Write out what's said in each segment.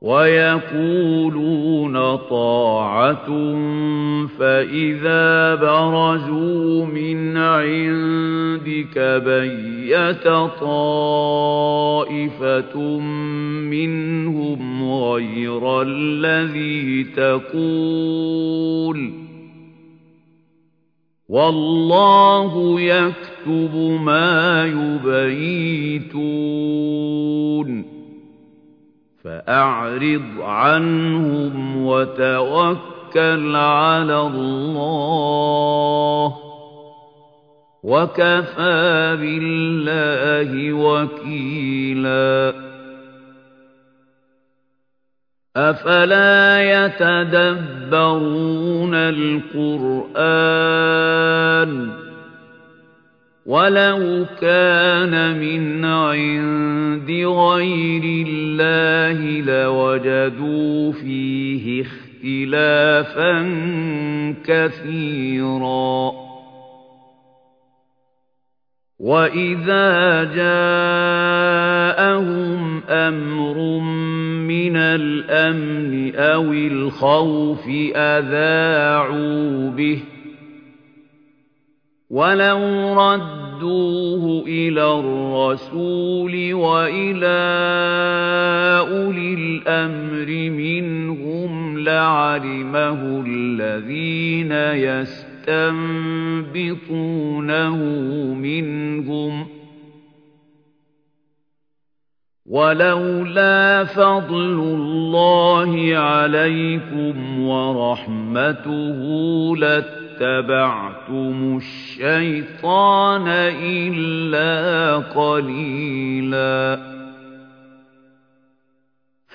وَيَقُولُونَ طَاعَةٌ فَإِذَا بَرَزُوا مِنْ عِندِكَ بَيَّتَ طَائِفَةٌ مِّنْهُمْ غَيْرَ الَّذِي تَقُولُ وَاللَّهُ يَكْتُبُ مَا يُبَيِّتُونَ فَأَعْرِضْ عَنْهُمْ وَتَوَكَّلْ عَلَى اللَّهِ ۚ. وَكَفَىٰ بِاللَّهِ وَكِيلًا. أَفَلَا يَتَدَبَّرُونَ الْقُرْآنَ ۚ وَلَوْ كَانَ مِنْ عِندِ غَيْرِ اللَّهِ لَوَجَدُوا فِيهِ اخْتِلَافًا كَثِيرًا. وَإِذَا جَاءَهُمْ أَمْرٌ مِّنَ الْأَمْنِ أَوِ الْخَوْفِ أَذَاعُوا بِهِ. وَلَوْ رَدُّوهُ إِلَى الرَّسُولِ وَإِلَىٰ أُولِي الْأَمْرِ مِنْهُمْ لَعَلِمَهُ الَّذِينَ يَسْتَنبِطُونَهُ مِنْهُمْ ۗ. وَلَوْلَا فَضْلُ اللَّهِ عَلَيْكُمْ وَرَحْمَتُهُ لَاتَّبَعْتُمُ الشَّيْطَانَ إِلَّا قَلِيلًا.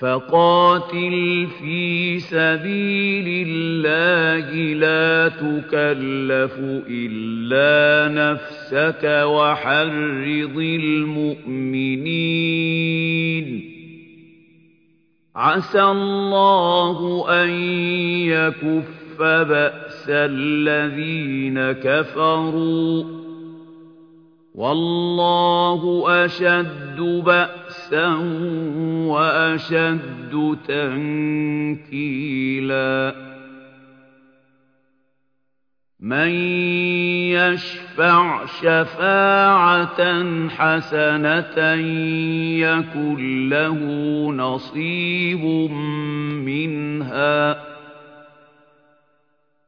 فَقَاتِلْ فِي سَبِيلِ اللَّهِ لَا تُكَلَّفُ إِلَّا نَفْسَكَ وَحَرِّضِ الْمُؤْمِنِينَ. عَسَى اللَّهُ أَن يَكُفَّ بَأْسَ الَّذِينَ كَفَرُوا ۚ. وَاللَّهُ أَشَدُّ بَأْسًا وَأَشَدُّ تَنكِيلًا. مَن يَشْفَعْ شَفَاعَةً حَسَنَةً يَكُن لَّهُ نَصِيبٌ مِّنْهَا ۖ